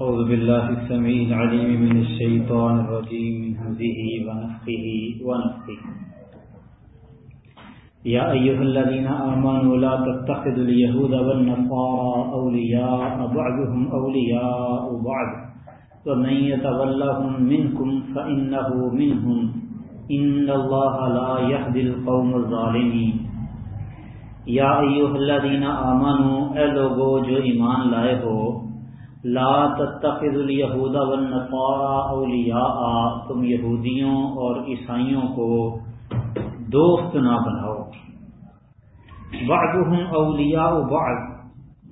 أعوذ بالله السميع العليم من الشيطان الرجيم، من همزه ونفخه ونفخه. يا أيها الذين آمنوا لا تتخذوا اليهود والنصارى أولياء بعضهم أولياء بعض. ومن يتولهم منكم فإنه منهم. إن الله لا يهدي القوم الظالمين. یا ایوہ الذین آمنوا، اے لوگو، جو ایمان لائے ہو لا تتخذ الیہود والنصارى اولیاء تم یہودیوں اور عیسائیوں کو دوست نہ بناؤ۔ بعضهم اولیاء بعض،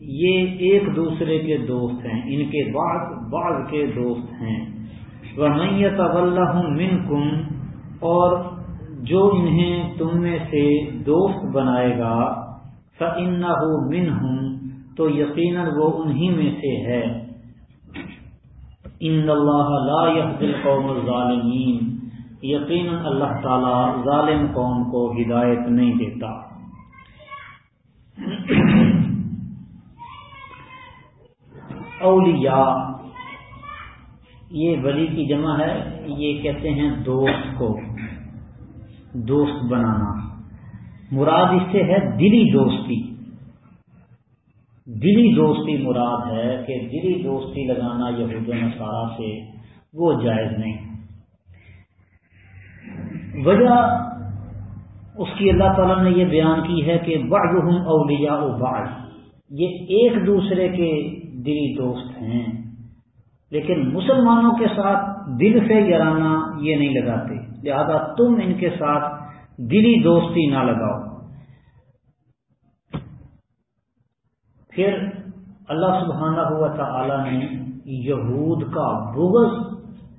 یہ ایک دوسرے کے دوست ہیں، ان کے بعض بعض کے دوست ہیں۔ ومن يتولهم منکم اور جو انہیں تم میں سے دوست بنائے گا، فَإِنَّهُ مِنْهُمْ تو یقیناً وہ انہی میں سے ہے۔ ان اللہ لا يهدي القوم الظالمین۔ یقیناً اللہ تعالی ظالم قوم کو ہدایت نہیں دیتا۔ اولیاء، یہ ولی کی جمع ہے، یہ کہتے ہیں دوست کو۔ دوست بنانا۔ مراد اس سے ہے دلی دوستی۔ دلی دوستی مراد ہے کہ دلی دوستی لگانا یہود و نصارہ سے وہ جائز نہیں۔ وجہ اس کی اللہ تعالیٰ نے یہ بیان کی ہے کہ بعضهم اولیاء بعض، یہ ایک دوسرے کے دلی دوست ہیں۔ لیکن مسلمانوں کے ساتھ دل سے یارانہ یہ نہیں لگاتے، لہذا تم ان کے ساتھ دلی دوستی نہ لگاؤ۔ پھر اللہ سبحانہ ہوا تعالی نے یہود کا بغض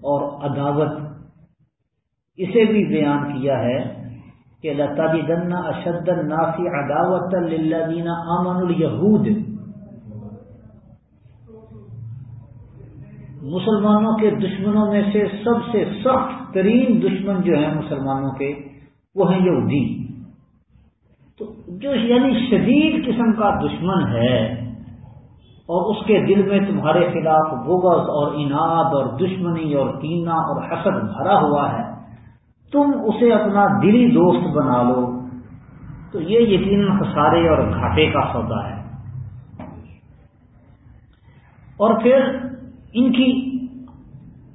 اور عداوت اسے بھی بیان کیا ہے کہ اللہ تعالی دن اشد نافی عداوت للذین آمن الیہود مسلمانوں کے دشمنوں میں سے سب سے سخت ترین دشمن جو ہیں مسلمانوں کے وہ ہیں یہودی۔ تو جو یعنی شدید قسم کا دشمن ہے اور اس کے دل میں تمہارے خلاف بغض اور اناد اور دشمنی اور کینا اور حسد بھرا ہوا ہے، تم اسے اپنا دلی دوست بنا لو۔ تو یہ یقیناً خسارے اور گھاٹے کا سودا ہے۔ اور پھر ان کی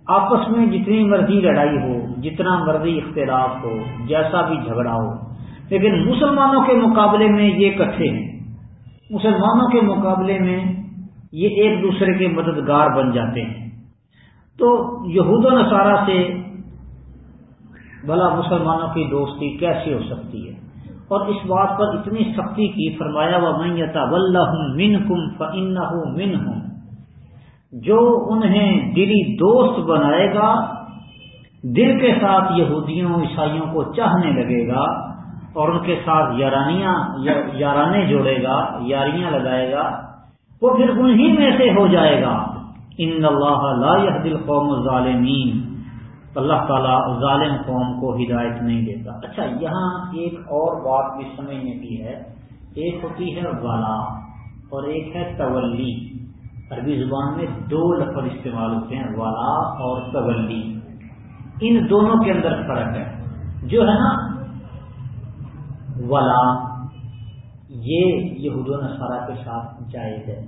آپس میں جتنی مرضی لڑائی ہو، جتنا مرضی اختلاف ہو، جیسا بھی جھگڑا ہو لیکن مسلمانوں کے مقابلے میں یہ کٹھے ہیں۔ مسلمانوں کے مقابلے میں یہ ایک دوسرے کے مددگار بن جاتے ہیں۔ تو یہود و نصارہ سے بھلا مسلمانوں کی دوستی کیسی ہو سکتی ہے؟ اور اس بات پر اتنی سختی کی فرمایا و میتا من کم فن من ہوں جو انہیں دلی دوست بنائے گا، دل کے ساتھ یہودیوں عیسائیوں کو چاہنے لگے گا اور ان کے ساتھ یارانیاں یارانے جوڑے گا، یاریاں لگائے گا، وہ پھر انہی میں سے ہو جائے گا۔ ان اللہ لا دل قوم ظالمین اللہ تعالیٰ ظالم قوم کو ہدایت نہیں دیتا۔ اچھا یہاں ایک اور بات بھی سمجھنے کی ہے۔ ایک ہوتی ہے والا اور ایک ہے تولی۔ عربی زبان میں دو لفظ استعمال ہوتے ہیں، والا اور تولی۔ ان دونوں کے اندر فرق ہے۔ جو ہے نا ولا، یہ یہود و نصارہ کے ساتھ جائز ہے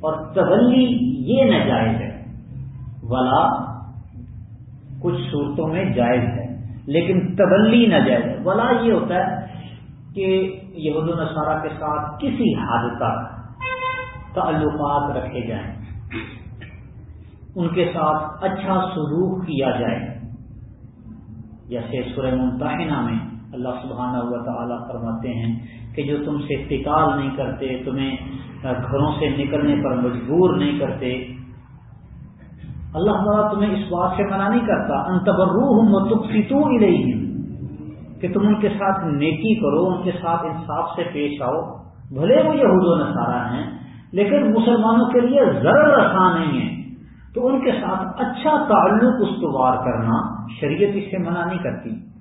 اور تولی یہ ناجائز ہے۔ ولا کچھ صورتوں میں جائز ہے، لیکن تبلی ناجائز ہے۔ ولا یہ ہوتا ہے کہ یہود و نصارہ کے ساتھ کسی حد تک تعلقات رکھے جائیں، ان کے ساتھ اچھا سلوک کیا جائے۔ جیسے سورہ ممتحنہ میں اللہ سبحانہ ہوا تعالیٰ فرماتے ہیں کہ جو تم سے اتقال نہیں کرتے، تمہیں گھروں سے نکلنے پر مجبور نہیں کرتے، اللہ تعالیٰ تمہیں اس بات سے منع نہیں کرتا انتبروہ تکسیتو ہی رہی کہ تم ان کے ساتھ نیکی کرو، ان کے ساتھ انصاف سے پیش آؤ۔ بھلے وہ یہود و نصارہ ہیں، لیکن مسلمانوں کے لیے ضرر رساں نہیں ہے۔ تو ان کے ساتھ اچھا تعلق استوار کرنا شریعت اس سے منع نہیں کرتی۔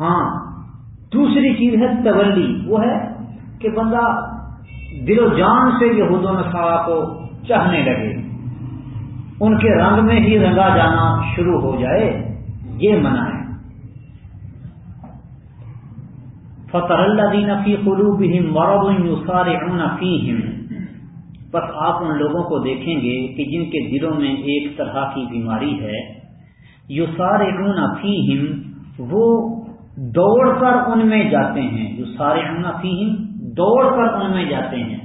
ہاں دوسری چیز ہے تولی وہ ہے کہ بندہ دل و جان سے یہود و نصارہ کو چاہنے لگے۔ ان کے رنگ میں ہی رنگا جانا شروع ہو جائے، یہ منع ہے۔ فتح اللہ دین فی قلوب مرب سارے فیہم بس آپ ان لوگوں کو دیکھیں گے کہ جن کے دلوں میں ایک طرح کی بیماری ہے یو سارے فیہم وہ دوڑ کر ان میں جاتے ہیں، جو سارے فیہم، دوڑ کر ان میں جاتے ہیں۔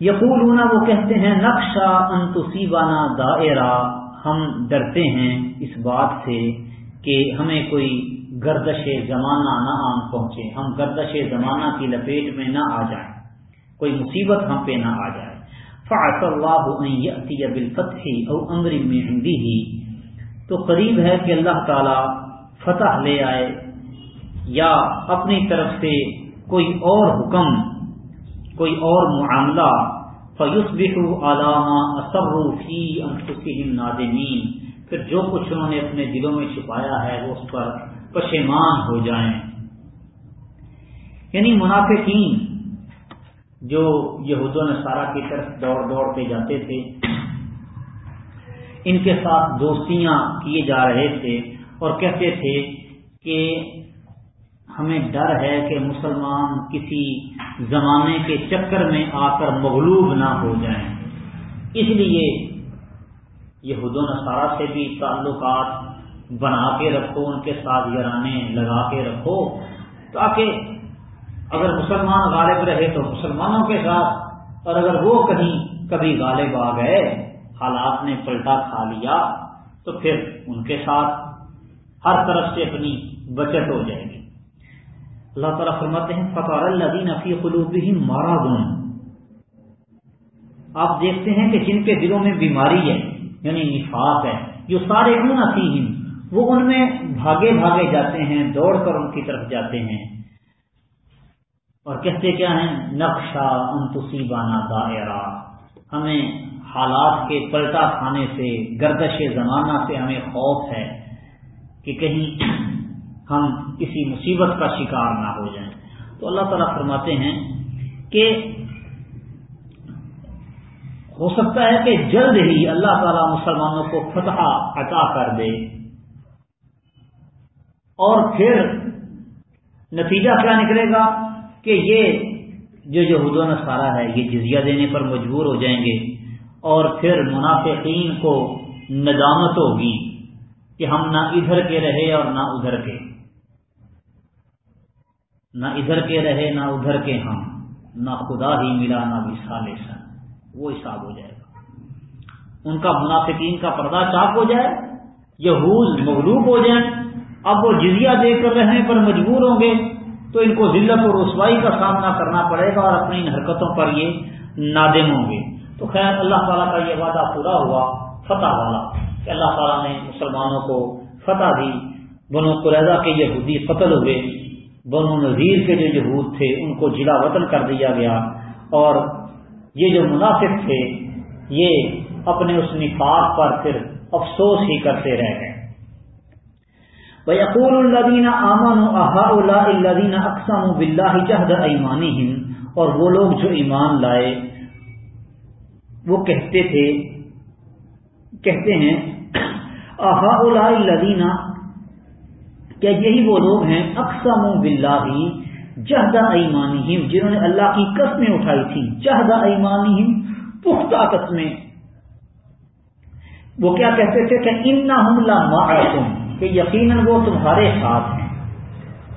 یقول وہ کہتے ہیں نقشہ انتسیبانہ دائرہ ہم ڈرتے ہیں اس بات سے کہ ہمیں کوئی گردش زمانہ نہ آن پہنچے، ہم گردش زمانہ کی لپیٹ میں نہ آ جائیں۔ کوئی مصیبت ہم پہ نہ آ جائے۔ فعص اللہ بالفتح او امر میں ہندی ہی تو قریب ہے کہ اللہ تعالی فتح لے آئے یا اپنی طرف سے کوئی اور حکم، کوئی اور معاملہ فیوس بٹو علامہ اصروفی نادمین پھر جو کچھ انہوں نے اپنے دلوں میں چھپایا ہے وہ اس پر پشیمان ہو جائیں۔ یعنی منافقین جو یہود و نصارہ کی طرف دوڑ دوڑ کے جاتے تھے، ان کے ساتھ دوستیاں کیے جا رہے تھے۔ اور کہتے تھے کہ ہمیں ڈر ہے کہ مسلمان کسی زمانے کے چکر میں آ کر مغلوب نہ ہو جائیں۔ اس لیے یہود و نصارہ سے بھی تعلقات بنا کے رکھو، ان کے ساتھ یارانے لگا کے رکھو تاکہ اگر مسلمان غالب رہے تو مسلمانوں کے ساتھ۔ اور اگر وہ کہیں کبھی غالب آ گئے، حالات نے پلٹا کھا لیا، تو پھر ان کے ساتھ ہر طرف سے اپنی بچت ہو جائے گی۔ اللہ تعالیٰ فرماتے ہیں فطار اللہ فی قلوب ہی مارا گن آپ دیکھتے ہیں کہ جن کے دلوں میں بیماری ہے یعنی نفاق ہے جو سارے گن وہ ان میں بھاگے بھاگے جاتے ہیں، دوڑ کر ان کی طرف جاتے ہیں۔ اور کہتے کیا ہیں؟ نقشہ انتسی بانا دائرہ ہمیں حالات کے پلٹا کھانے سے، گردش زمانہ سے ہمیں خوف ہے۔ کہ کہیں ہم کسی مصیبت کا شکار نہ ہو جائیں۔ تو اللہ تعالیٰ فرماتے ہیں کہ ہو سکتا ہے کہ جلد ہی اللہ تعالیٰ مسلمانوں کو فتح عطا کر دے اور پھر نتیجہ کیا نکلے گا کہ یہ جو یہود و نصارہ ہے، یہ جزیہ دینے پر مجبور ہو جائیں گے اور پھر منافقین کو ندامت ہوگی۔ کہ ہم نہ ادھر کے رہے اور نہ ادھر کے۔ نہ ادھر کے رہے، نہ ادھر کے ہم نہ خدا ہی ملا، نہ وشال سن وہ حساب ہو جائے گا۔ ان کا منافقین کا پردہ چاک ہو جائے، یہود مغلوب ہو جائیں۔ اب وہ جزیہ دے کر رہنے پر مجبور ہوں گے، تو ان کو ذلت اور رسوائی کا سامنا کرنا پڑے گا اور اپنی ان حرکتوں پر یہ نادم ہوں گے۔ تو خیر، اللہ تعالیٰ کا یہ وعدہ پورا ہوا، فتح والا۔ کہ اللہ تعالیٰ نے مسلمانوں کو فتح دی، بنو قریضہ کے یہودی قتل ہوئے، بنو نذیر کے جو یہود تھے، ان کو جلا وطن کر دیا گیا اور یہ جو منافق تھے، یہ اپنے اس نفاق پر پھر افسوس ہی کرتے رہ گئے۔ بقول الدین امن الدین اقسام بلّہ جہد ایمانی اور وہ لوگ جو ایمان لائے، وہ کہتے تھے، کہتے ہیں احا الدینہ کیا یہی وہ لوگ ہیں اقسام بلّہ جہد ایمانی جنہوں نے اللہ کی قسمیں اٹھائی تھی جہد ایمانی پختہ قسمیں۔ وہ کیا کہتے تھے کہ ان نہ کہ یقیناً وہ تمہارے ساتھ ہیں۔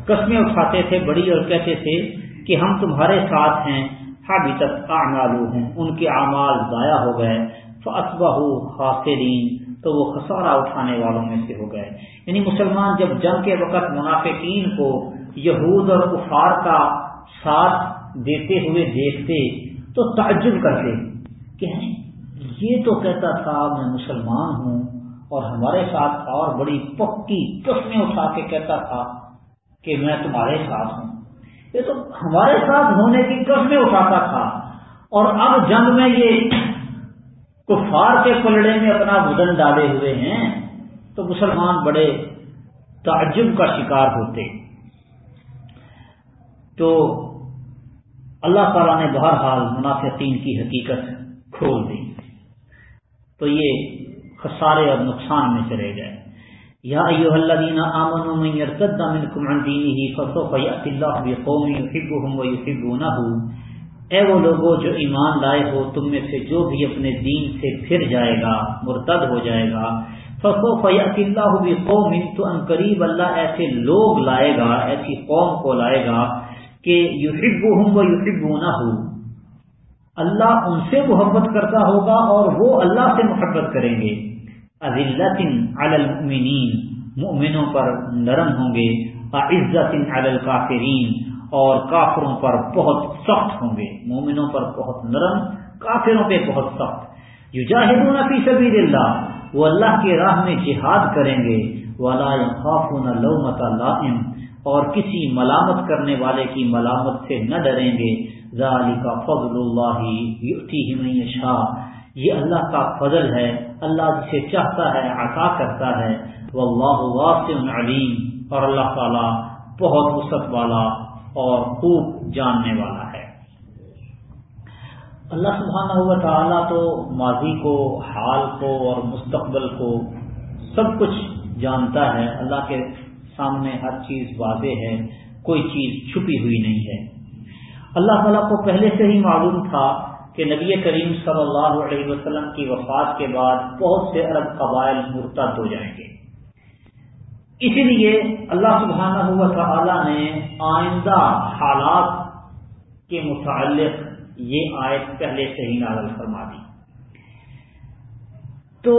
قسمیں اٹھاتے تھے بڑی اور کہتے تھے کہ ہم تمہارے ساتھ ہیں۔ ابھی تک آمالو ہیں ان کے اعمال ضائع ہو گئے۔ فصبہ خاصرین تو وہ خسارہ اٹھانے والوں میں سے ہو گئے۔ یعنی مسلمان جب جنگ کے وقت منافقین کو یہود اور کفار کا ساتھ دیتے ہوئے دیکھتے تو تعجب کرتے کہ یہ تو کہتا تھا میں مسلمان ہوں اور ہمارے ساتھ اور بڑی پکی قسمیں اٹھا کے کہتا تھا کہ میں تمہارے ساتھ ہوں۔ یہ تو ہمارے ساتھ ہونے کی قسمیں اٹھاتا تھا۔ اور اب جنگ میں یہ کفار کے پلڑے میں اپنا بدن ڈالے ہوئے ہیں، تو مسلمان بڑے تعجب کا شکار ہوتے۔ تو اللہ تعالیٰ نے بہرحال منافقین کی حقیقت کھول دی۔ تو یہ خسارے اور نقصان میں چلے گئے۔ یا ایوہ الذین آمنوا من يرتد منکم عن دینه فسوف یأتی اللہ بقوم یحبهم ویحبونه اے وہ لوگوں جو ایمان لائے ہو، تم میں سے جو بھی اپنے دین سے پھر جائے گا، مرتد ہو جائے گا۔ فسوف یأتی اللہ بقوم، تو ان قریب اللہ ایسے لوگ لائے گا، ایسی قوم کو لائے گا کہ یوسف ہوں وہ یحبهم ویحبونه اللہ ان سے محبت کرتا ہوگا اور وہ اللہ سے محبت کریں گے۔ عزلت علی المؤمنین، مؤمنوں پر نرم ہوں گے۔ عزت علی الکافرین۔ اور کافروں پر بہت سخت ہوں گے، مومنوں پر بہت نرم، کافروں پہ بہت سخت۔ یجاہدون فی سبیل اللہ، وہ اللہ کے راہ میں جہاد کریں گے۔ ولا يخافون لومۃ لائم، اور کسی ملامت کرنے والے کی ملامت سے نہ ڈریں گے۔ ذالک فضل اللہ یؤتیہ من یشاء یہ اللہ کا فضل ہے، اللہ جسے چاہتا ہے، عطا کرتا ہے۔ واللہ واسع علیم اور اللہ تعالی بہت وسعت والا اور خوب جاننے والا ہے۔ اللہ سبحانہ و تعالیٰ تو ماضی کو، حال کو اور مستقبل کو سب کچھ جانتا ہے۔ اللہ کے سامنے ہر چیز واضح ہے، کوئی چیز چھپی ہوئی نہیں ہے۔ اللہ تعالیٰ کو پہلے سے ہی معلوم تھا کہ نبی کریم صلی اللہ علیہ وسلم کی وفات کے بعد بہت سے عرب قبائل مرتد ہو جائیں گے۔ اسی لیے اللہ سبحانہ ہوا تعالی نے آئندہ حالات کے متعلق یہ آیت پہلے سے ہی نازل فرما دی۔ تو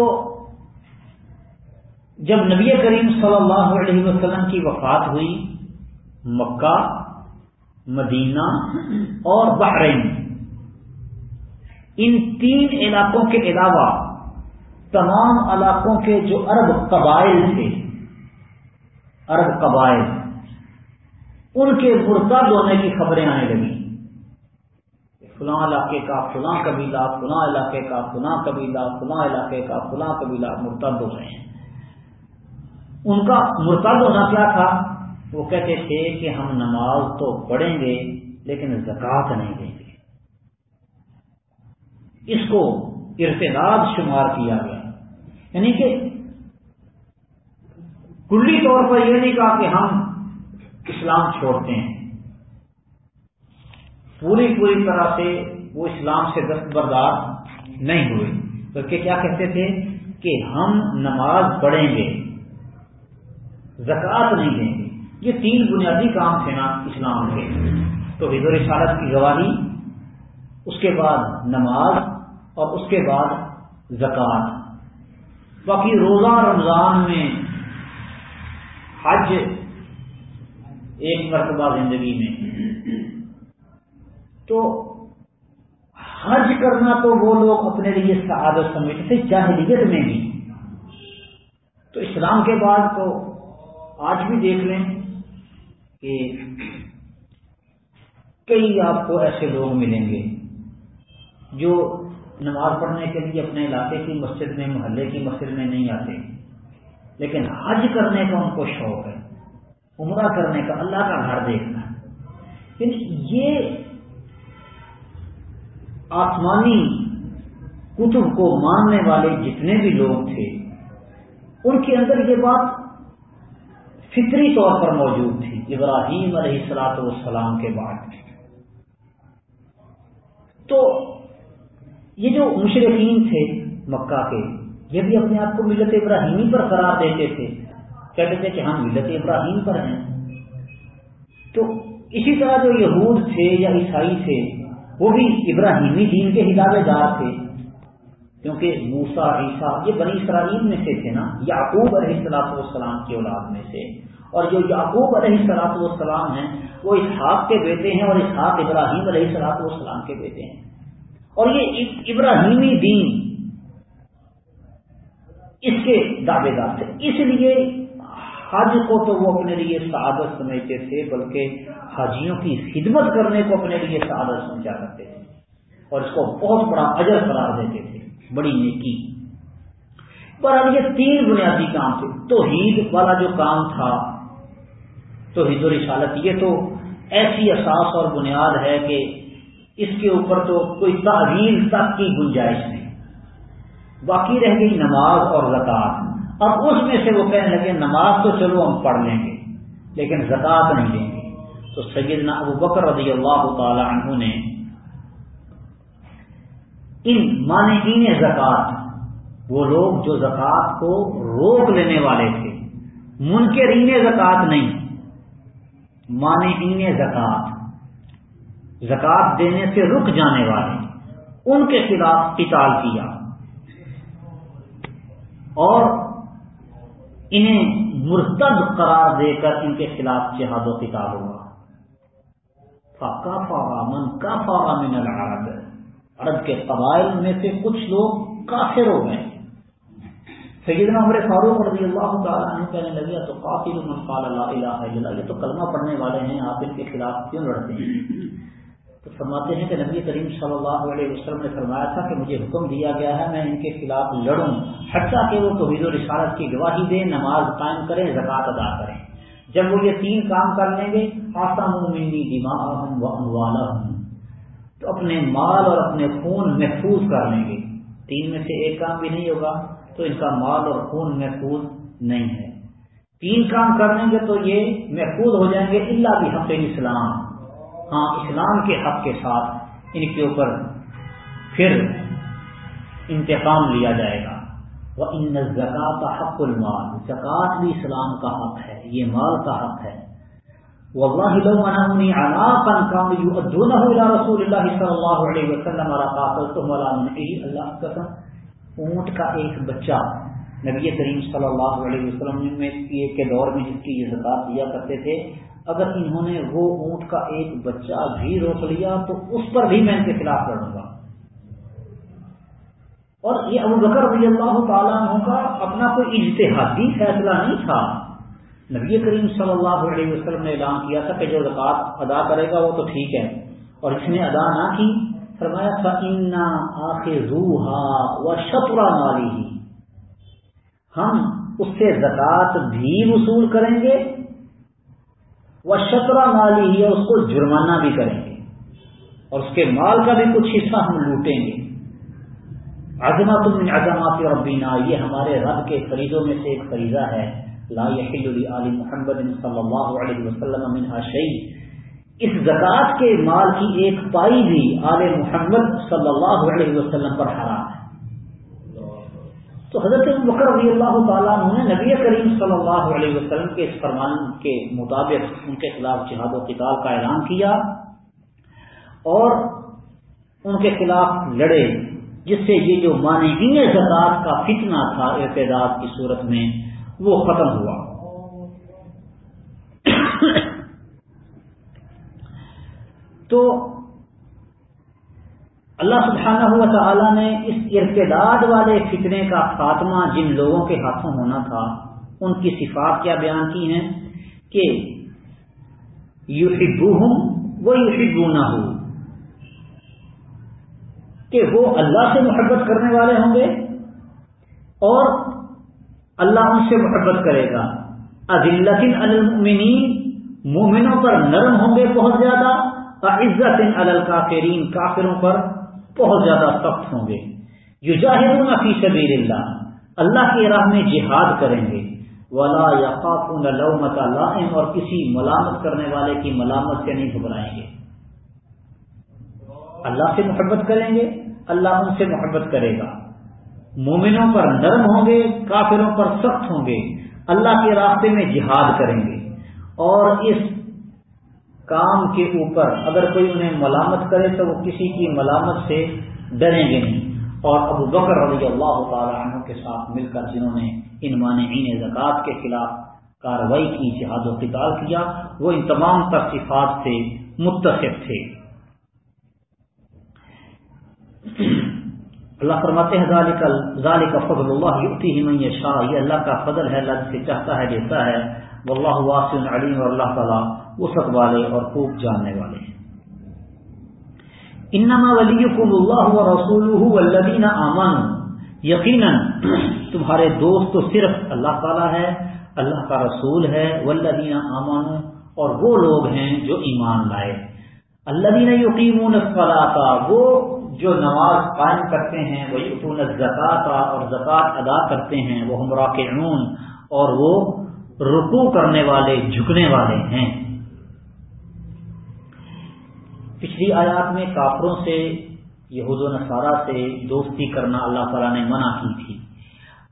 جب نبی کریم صلی اللہ علیہ وسلم کی وفات ہوئی، مکہ، مدینہ اور بحرین، ان تین علاقوں کے علاوہ تمام علاقوں کے جو عرب قبائل تھے، عرب قبائل ان کے مرتد ہونے کی خبریں آنے لگی فلاں علاقے کا فلاں قبیلہ، فلاں علاقے کا فلاں قبیلہ، فلاں علاقے کا فلاں قبیلہ مرتد ہو رہے ہیں۔ ان کا مرتد ہونا کیا تھا؟ وہ کہتے تھے کہ ہم نماز تو پڑھیں گے لیکن زکوٰۃ نہیں دیں گے۔ اس کو ارتداد شمار کیا گیا۔ یعنی کہ کلی طور پر یہ نہیں کہا کہ ہم اسلام چھوڑتے ہیں۔ پوری پوری طرح سے وہ اسلام سے دستبردار نہیں ہوئے۔ بلکہ کیا کہتے تھے کہ ہم نماز پڑھیں گے، زکوٰۃ نہیں دیں گے۔ یہ تین بنیادی کام تھے نا اسلام کے۔ تو حضور رسالت کی گواہی، اس کے بعد نماز اور اس کے بعد زکوٰۃ۔ باقی روزہ رمضان میں حج ایک مرتبہ زندگی میں۔ تو حج کرنا تو وہ لوگ اپنے لیے سعادت سمجھتے تھے، جاہلیت میں بھی۔ تو اسلام کے بعد تو آج بھی دیکھ لیں کہ کئی آپ کو ایسے لوگ ملیں گے جو نماز پڑھنے کے لیے اپنے علاقے کی مسجد میں، محلے کی مسجد میں نہیں آتے، لیکن حج کرنے کا ان کو شوق ہے۔ عمرہ کرنے کا اللہ کا گھر دیکھنا یعنی یہ آسمانی کتب کو ماننے والے جتنے بھی لوگ تھے، ان کے اندر یہ بات فطری طور پر موجود تھی، ابراہیم علیہ السلاط والسلام کے بعد۔ تو یہ جو مشرقین تھے مکہ کے، یہ بھی اپنے آپ کو ملت ابراہیمی پر قرار دیتے تھے۔ کہتے تھے کہ ہم ملت ابراہیم پر ہیں۔ تو اسی طرح جو یہود تھے یا عیسائی تھے، وہ بھی ابراہیمی دین کے ہدایت دار تھے۔ کیونکہ موسا عیسیٰ، یہ بنی اسرائیل میں سے تھے نا، یعقوب علیہ السلاط والسلام کی اولاد میں سے۔ اور جو یعقوب علیہ السلاط والسلام ہیں، وہ اسحاق کے بیٹے ہیں اور اسحاق ابراہیم علیہ السلاط والسلام کے بیٹے ہیں۔ اور یہ ابراہیمی دین اس کے دعوے دار تھے۔ اس لیے حج کو تو وہ اپنے لیے سعادت سمجھتے تھے، بلکہ حاجیوں کی خدمت کرنے کو اپنے لیے سعادت سمجھا کرتے تھے۔ اور اس کو بہت بڑا اجر قرار دیتے تھے، بڑی نیکی۔ پر اب یہ تین بنیادی کام تھے۔ توحید والا جو کام تھا تو حضور رسالت، یہ تو ایسی اساس اور بنیاد ہے کہ اس کے اوپر تو کوئی تعویل تک کی گنجائش نہیں۔ باقی رہ گئی نماز اور زکات اب اس میں سے وہ کہنے لگے، نماز تو چلو ہم پڑھ لیں گے، لیکن زکات نہیں دیں گے۔ تو سیدنا ابو بکر رضی اللہ تعالی عنہ نے ان مانعین زکات وہ لوگ جو زکات کو روک لینے والے تھے، منکرین زکات نہیں، مانعین زکات زکات دینے سے رک جانے والے، ان کے خلاف قتال کیا۔ اور انہیں مرتد قرار دے کر ان کے خلاف جہاد و کتاب ہوا۔ کا من کا فارا من العرب۔ عرب کے قبائل میں سے کچھ لوگ کافر ہو گئے۔ سیدنا عمر فاروق رضی اللہ تعالیٰ عنہ کہنے لگے تو قاتل من قال لا الہ الا اللہ؟ یہ تو کلمہ پڑھنے والے ہیں، آپ ان کے خلاف کیوں لڑتے ہیں؟ تو فرماتے ہیں کہ نبی کریم صلی اللہ علیہ وسلم نے فرمایا تھا کہ مجھے حکم دیا گیا ہے میں ان کے خلاف لڑوں، حتیٰ کہ وہ توحید و رسالت کی گواہی دیں، نماز قائم کریں زکات ادا کریں۔ جب وہ یہ تین کام کر لیں گے آسام منی دماغ ہوں تو اپنے مال اور اپنے خون محفوظ کر لیں گے۔ تین میں سے ایک کام بھی نہیں ہوگا، تو ان کا مال اور خون محفوظ نہیں ہے۔ تین کام کر لیں گے تو یہ محفوظ ہو جائیں گے اللہ بھی حق اسلام ہاں اسلام کے حق کے ساتھ ان کے اوپر پھر انتقام لیا جائے گا۔ وہ ان زکات حق المال۔ زکات بھی اسلام کا حق ہے، یہ مال کا حق ہے۔ اللہ رسول اللہ صلی اللہ علیہ وسلم اللہ قسم اونٹ کا ایک بچہ نبی کریم صلی اللہ علیہ وسلم کے دور میں جس کی یہ زکات دیا کرتے تھے اگر انہوں نے وہ اونٹ کا ایک بچہ بھی روک لیا تو اس پر بھی میں ان کے خلاف لڑوں گا۔ اور یہ ابو بکر رضی اللہ تعالیٰ عنہ کا اپنا کوئی اجتہادی فیصلہ نہیں تھا۔ نبی کریم صلی اللہ علیہ وسلم نے اعلان کیا تھا کہ جو زکات ادا کرے گا وہ تو ٹھیک ہے۔ اور اس نے ادا نہ کی، فرمایا تھا آخر روحا و شپرا مالی ہی ہم اس سے زکات بھی وصول کریں گے وہ شطرہ مالی ہی ہے، اس کو جرمانہ بھی کریں گے۔ اور اس کے مال کا بھی کچھ حصہ ہم لوٹیں گے۔ عظمت من عظمات ربینا یہ ہمارے رب کے فریضوں میں سے ایک فریضہ ہے۔ لا یحل علی محمد صلی اللہ علیہ وسلم منها شیء۔ اس زکات کے مال کی ایک پائی بھی آل محمد صلی اللہ علیہ وسلم پر حرام۔ تو حضرت بکر رضی اللہ تعالیٰ نے نبی کریم صلی اللہ علیہ وسلم کے اس فرمان کے مطابق ان کے خلاف جہاد و قتال کا اعلان کیا اور ان کے خلاف لڑے، جس سے یہ جو مانگین زکات کا فتنہ تھا، اعتداد کی صورت میں وہ ختم ہوا۔ تو اللہ سبحانہ ہوا تعالیٰ نے اس ارتداد والے فتنے کا خاتمہ جن لوگوں کے ہاتھوں ہونا تھا، ان کی صفات کیا بیان کی ہیں؟ کہ یو ہوں وہ یو نہ ہو کہ وہ اللہ سے محبت کرنے والے ہوں گے اور اللہ ان سے محبت کرے گا۔ عدلطن المؤمنین، مومنوں پر نرم ہوں گے بہت زیادہ اور عزت الکافرین، کافروں پر بہت زیادہ سخت ہوں گے۔ جو فی سبیر اللہ اللہ کی راہ میں جہاد کریں گے۔ ولا یقاف لومت اور کسی ملامت کرنے والے کی ملامت سے نہیں گھبرائیں گے۔ اللہ سے محبت کریں گے، اللہ ان سے محبت کرے گا۔ مومنوں پر نرم ہوں گے، کافروں پر سخت ہوں گے۔ اللہ کے راستے میں جہاد کریں گے۔ اور اس کام کے اوپر اگر کوئی انہیں ملامت کرے تو وہ کسی کی ملامت سے ڈریں گے نہیں۔ اور ابو بکر رضی اللہ تعالیٰ عنہ کے ساتھ مل کر جنہوں نے ان مانعین زکوٰۃ کے خلاف کارروائی کی، جہاد و قتال کیا، وہ ان تمام تصفات سے متفق تھے۔ اللہ فرماتے ہیں، ذالک فضل اللہ یؤتی من یشاء۔ یہ اللہ کا فضل ہے، اللہ سے چاہتا ہے، دیتا ہے۔ واللہ واسع علیم اور اللہ تعالیٰ وسط والے اور خوب جاننے والے ہیں۔ انما ولیکم اللہ و رسول والذین آمنوا۔ یقیناً تمہارے دوست تو صرف اللہ تعالیٰ ہے، اللہ کا رسول ہے، والذین آمنوا۔ اور وہ لوگ ہیں جو ایمان لائے۔ اللہ دین یقین کا وہ جو نماز قائم کرتے ہیں، وہ یقون زکات اور زکوٰۃ ادا کرتے ہیں وہ ہمراہ کے اور وہ رکو کرنے والے، جھکنے والے ہیں۔ پچھلی آیات میں کافروں سے، یہود و نصارہ سے دوستی کرنا اللہ تعالیٰ نے منع کی تھی۔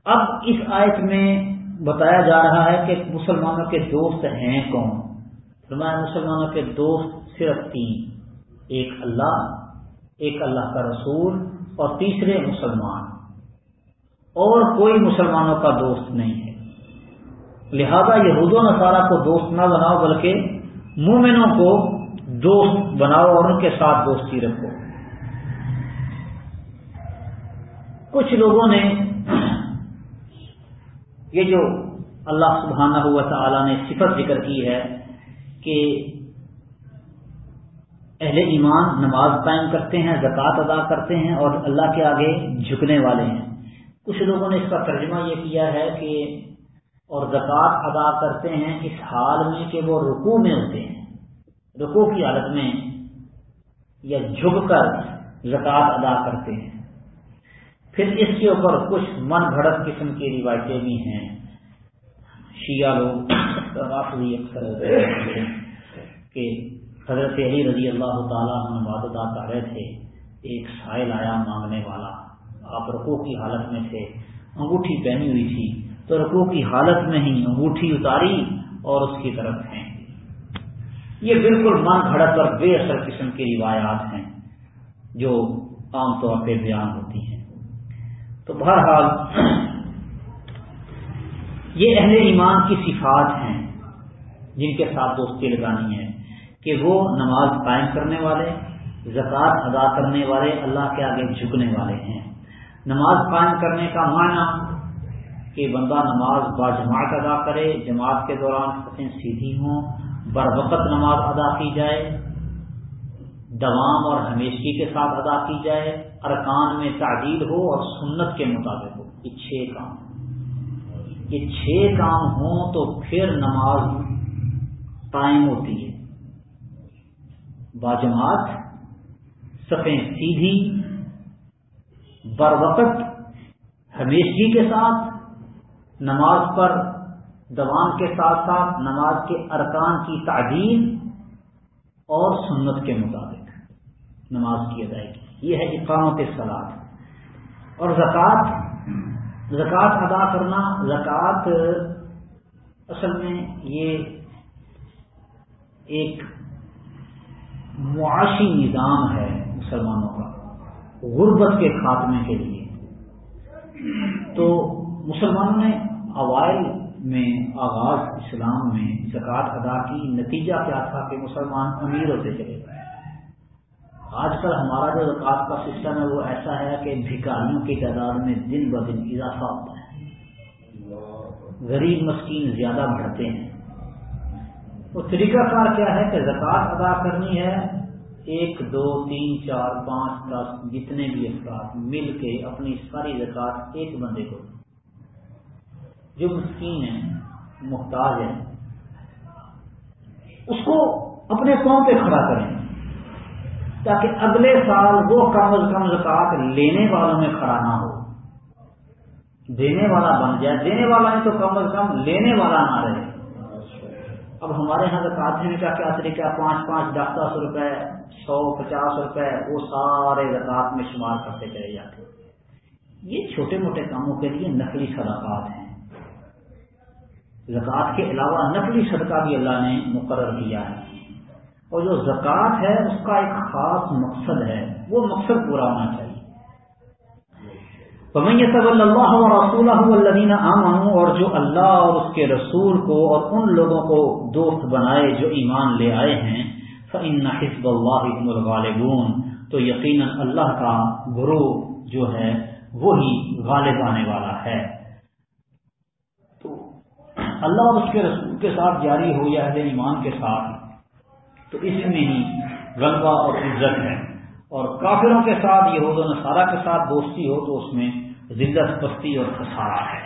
اب اس آیت میں بتایا جا رہا ہے کہ مسلمانوں کے دوست ہیں کون؟ فرمایا مسلمانوں کے دوست صرف تین، ایک اللہ ایک اللہ کا رسول اور تیسرے مسلمان۔ اور کوئی مسلمانوں کا دوست نہیں ہے۔ لہذا یہود و نصارہ کو دوست نہ بناؤ، بلکہ مومنوں کو دوست بناؤ اور ان کے ساتھ دوستی رکھو۔ کچھ لوگوں نے یہ جو اللہ سبحانہ ہوا تعالی نے صفت ذکر کی ہے کہ اہل ایمان نماز قائم کرتے ہیں، زکوٰۃ ادا کرتے ہیں اور اللہ کے آگے جھکنے والے ہیں۔ کچھ لوگوں نے اس کا ترجمہ یہ کیا ہے کہ اور زکوٰۃ ادا کرتے ہیں اس حال میں کہ وہ رکوع میں ہوتے ہیں۔ رکوع کی حالت میں یا جھک کر زکوٰۃ ادا کرتے ہیں۔ پھر اس کے اوپر کچھ من گھڑت قسم کی روایتیں بھی ہیں۔ شیعہ لوگ اکثر کہ حضرت علی رضی اللہ تعالیٰ نماز ادا کر رہے تھے، ایک سائل آیا مانگنے والا۔ آپ رکو کی حالت میں سے انگوٹھی پہنی ہوئی تھی۔ تو رکو کی حالت میں ہی انگوٹھی اتاری اور اس کی طرف ہیں۔ یہ بالکل من گھڑت اور بے اثر قسم کی روایات ہیں جو عام طور پہ بیان ہوتی ہیں۔ تو بہرحال یہ اہل ایمان کی صفات ہیں جن کے ساتھ دوستی لگانی ہے کہ وہ نماز قائم کرنے والے، زکوٰۃ ادا کرنے والے، اللہ کے آگے جھکنے والے ہیں۔ نماز قائم کرنے کا معنی کہ بندہ نماز با جماعت ادا کرے، جماعت کے دوران فتح سیدھی ہوں بر وقت نماز ادا کی جائے، دوام اور ہمیشگی کے ساتھ ادا کی جائے، ارکان میں تعدیل ہو اور سنت کے مطابق ہو۔ یہ چھ کام۔ یہ چھ کام ہوں تو پھر نماز قائم ہوتی ہے۔ باجماعت سفیں سیدھی بر وقت، ہمیشگی کے ساتھ، نماز پر دوام کے ساتھ ساتھ نماز کے ارکان کی تعدیل اور سنت کے مطابق نماز کی ادائیگی۔ یہ ہے اقامت سلاد اور زکوٰۃ زکوٰۃ ادا کرنا، زکوٰۃ اصل میں یہ ایک معاشی نظام ہے مسلمانوں کا، غربت کے خاتمے کے لیے۔ تو مسلمانوں نے اوائل میں آغاز اسلام میں زکوٰۃ ادا کی، نتیجہ کیا تھا کہ مسلمان امیر ہوتے چلے گئے۔ آج کل ہمارا جو زکوٰۃ کا سسٹم ہے وہ ایسا ہے کہ بھکاریوں کی تعداد میں دن ب دن اضافہ ہوتا ہے۔ غریب مسکین زیادہ بڑھتے ہیں۔ وہ طریقہ کار کیا ہے کہ زکوٰۃ ادا کرنی ہے ایک، دو، تین، چار، پانچ، دس، جتنے بھی افراد مل کے اپنی ساری زکوٰۃ ایک بندے کو جو مسکین ہے محتاج ہے اس کو اپنے پاؤں پہ کھڑا کریں۔ تاکہ اگلے سال وہ کم از کم زکات لینے والوں میں کھڑا نہ ہو۔ دینے والا بن جائے۔ دینے والا نہیں تو کم از کم لینے والا نہ رہے۔ اب ہمارے یہاں زکات دینے کا کیا طریقہ پانچ پانچ، دس دس روپے، سو پچاس روپے، وہ سارے زکات میں شمار کرتے چلے جاتے یہ چھوٹے موٹے کاموں کے لیے نقلی صدقات ہیں۔ زکات کے علاوہ نقلی صدقہ بھی اللہ نے مقرر کیا ہے۔ اور جو زکوٰۃ ہے، اس کا ایک خاص مقصد ہے۔ وہ مقصد پورا ہونا چاہیے۔ صب اللہ رسول الدین عام اور جو اللہ اور اس کے رسول کو اور ان لوگوں کو دوست بنائے، جو ایمان لے آئے ہیں فن حزب اللہ الغالبون۔ تو یقیناً اللہ کا گروہ جو ہے، وہی غالب آنے والا ہے۔ اللہ اور اس کے رسول کے ساتھ جاری ہو یا اہل ایمان کے ساتھ تو اس میں ہی غلبہ اور عزت ہے۔ اور کافروں کے ساتھ یہ ہو نصارہ کے ساتھ دوستی ہو تو اس میں ذلت، پستی اور خسارہ ہے۔